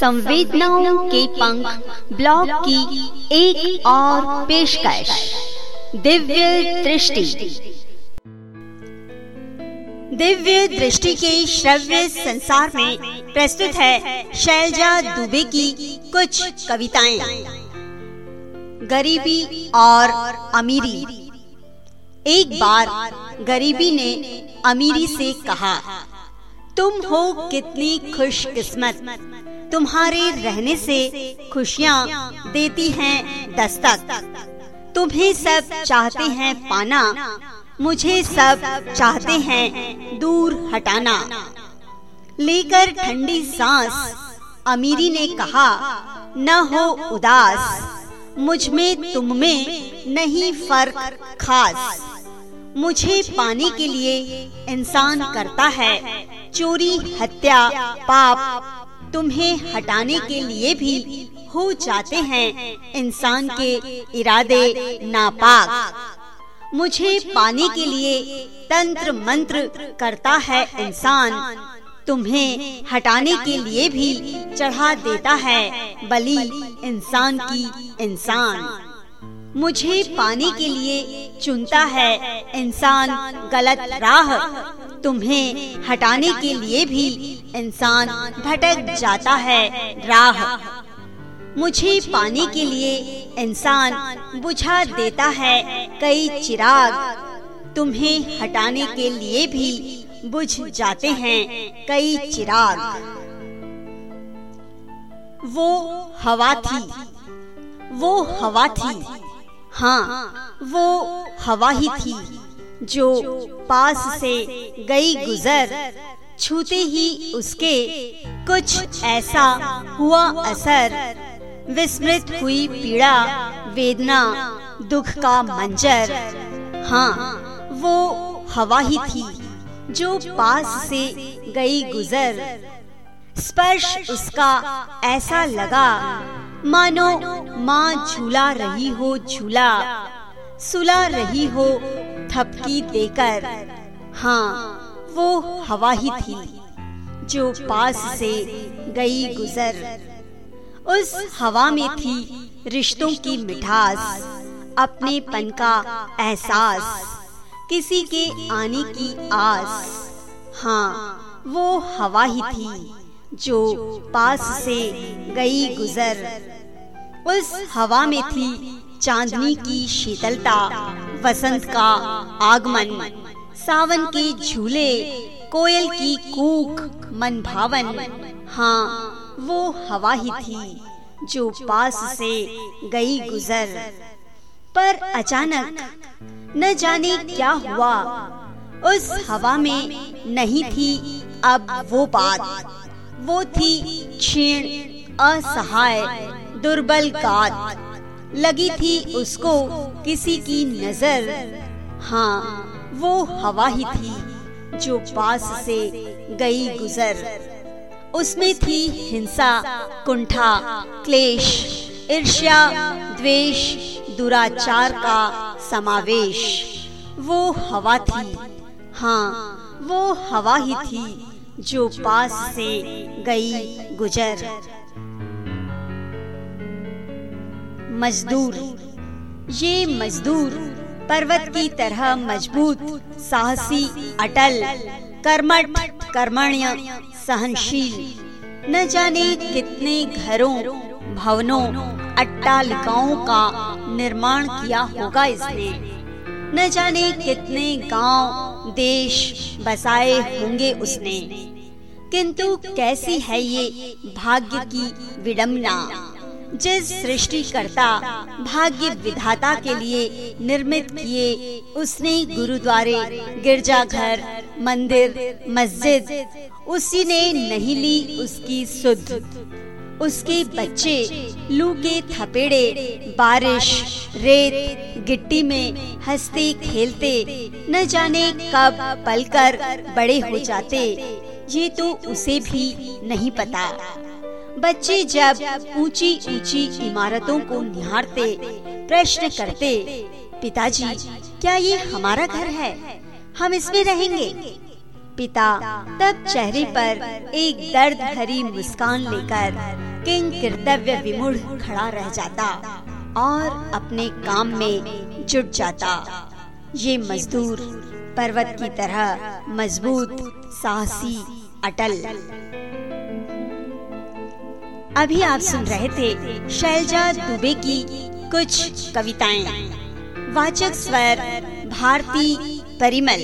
संवेदनाओं के पंख ब्लॉग की एक और पेशकश। दिव्य दृष्टि। दिव्य दृष्टि के श्रव्य संसार में प्रस्तुत है शैलजा दुबे की कुछ कविताएँ। गरीबी और अमीरी। एक बार गरीबी ने अमीरी से कहा, तुम हो कितनी खुशकिस्मत। तुम्हारे रहने से खुशियाँ देती हैं दस्तक। तुम्हें सब चाहते हैं पाना, मुझे सब चाहते हैं दूर हटाना। लेकर ठंडी सांस, अमीरी ने कहा, न हो उदास, मुझमें तुम में नहीं फ़र्क खास। मुझे पाने के लिए इंसान करता है, चोरी, हत्या, पाप तुम्हें हटाने के लिए भी हो जाते हैं इंसान के इरादे नापाक। मुझे पाने के लिए तंत्र मंत्र करता है इंसान। तुम्हें हटाने के लिए भी चढ़ा देता है बलि इंसान की इंसान। मुझे पाने के लिए चुनता है इंसान गलत राह। तुम्हें हटाने के लिए भी इंसान भटक जाता है, राह। मुझे पाने के लिए इंसान बुझा देता है कई चिराग। तुम्हें हटाने के लिए भी बुझ जाते हैं कई चिराग। वो हवा थी, वो हवा थी। हाँ वो हवा ही थी। जो पास से गई गुजर, छूते ही उसके कुछ ऐसा हुआ असर। विस्मृत हुई पीड़ा, वेदना, दुख का मंजर। हाँ वो हवा ही थी जो पास से गई गुजर। स्पर्श उसका ऐसा लगा, मानो माँ झूला रही हो, झूला। सुला रही हो थपकी देकर हाँ वो हवा ही थी, जो पास से गई गुजर। उस हवा में थी रिश्तों की मिठास, अपने पन का एहसास, किसी के आने की आस। हाँ वो हवा ही थी, जो पास से गई गुजर। उस हवा में थी चांदनी की शीतलता वसंत का आगमन। सावन के झूले, कोयल की कूक मन भावन हाँ वो हवा ही थी जो पास से गई गुजर। पर अचानक न जाने क्या हुआ। उस हवा में नहीं थी अब वो बात। वो थी क्षीण, असहाय, दुर्बल गात। लगी थी उसको किसी की नज़र। हाँ वो हवा ही थी जो पास से गई गुजर। उसमें थी हिंसा, कुंठा, क्लेश, ईर्ष्या, द्वेष, दुराचार का समावेश। वो हवा थी। हाँ वो हवा ही थी जो पास से गई गुजर। मजदूर। ये मजदूर पर्वत की तरह मज़बूत, साहसी, अटल, कर्मठ, कर्मण्य, सहनशील। न जाने कितने घरों, भवनों, अट्टालिकाओं का निर्माण किया होगा इसने। न जाने कितने गाँव, देश बसाए होंगे उसने। किंतु कैसी है ये भाग्य की विडम्बना जिस सृष्टिकर्ता, भाग्य विधाता के लिए निर्मित किए उसने गुरुद्वारे, गिरजाघर, मंदिर, मस्जिद, उसी ने नहीं ली उसकी सुध। उसके बच्चे लू के थपेड़े, बारिश, रेत, गिट्टी में हँसते खेलते, न जाने कब पलकर बड़े हो जाते, ये तो उसे भी नहीं पता। बच्चे जब ऊँची ऊँची इमारतों को निहारते, प्रश्न करते, पिताजी, क्या ये हमारा घर है? हम इसमें रहेंगे। पिता तब चेहरे पर एक दर्द भरी मुस्कान लेकर किंग कर्तव्य विमुड़ खड़ा रह जाता और अपने काम में जुट जाता। ये मजदूर पर्वत की तरह मज़बूत, साहसी, अटल। अभी आप सुन रहे थे शैलजा दुबे की कुछ कविताएँ। वाचक स्वर भारती परिमल।